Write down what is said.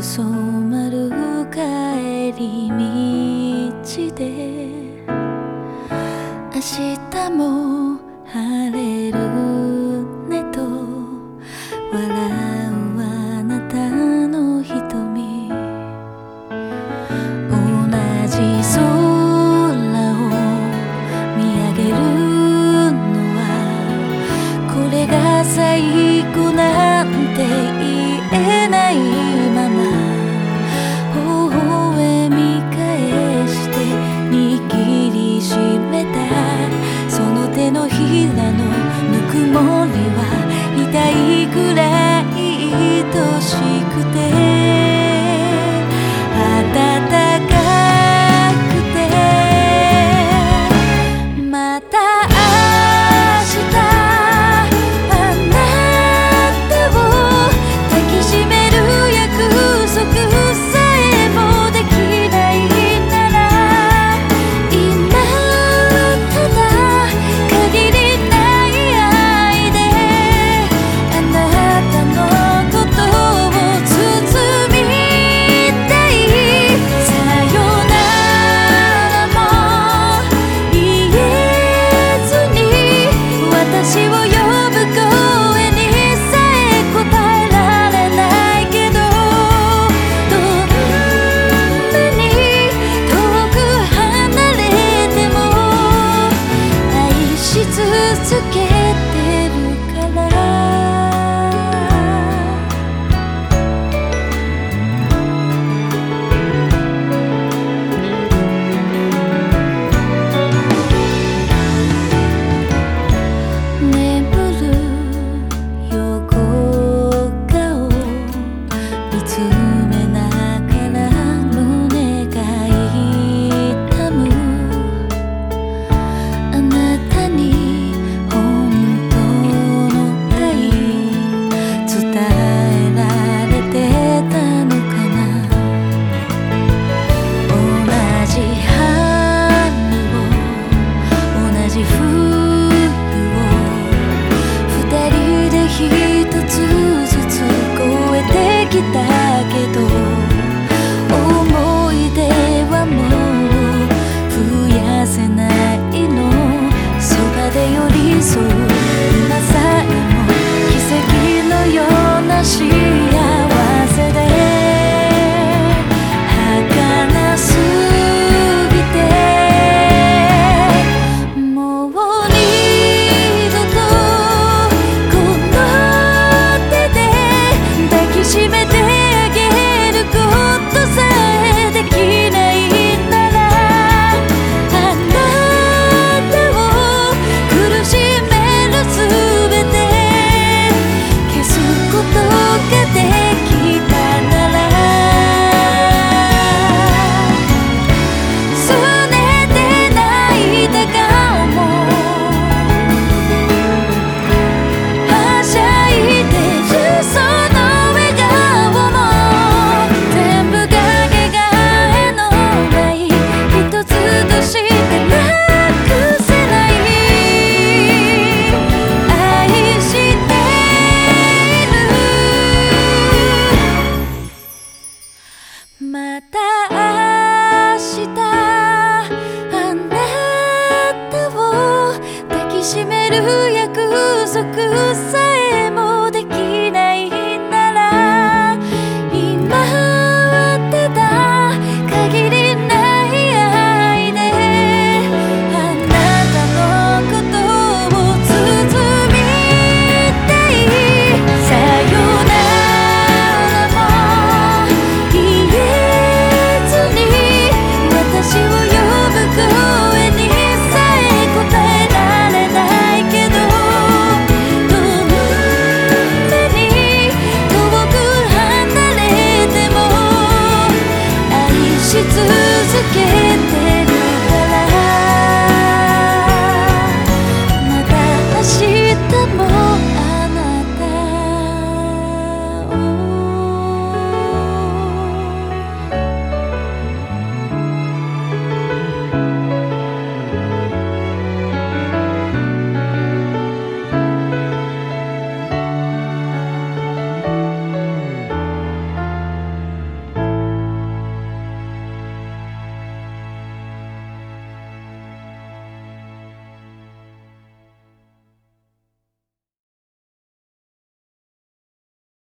赤くしくてえてきた 어떻게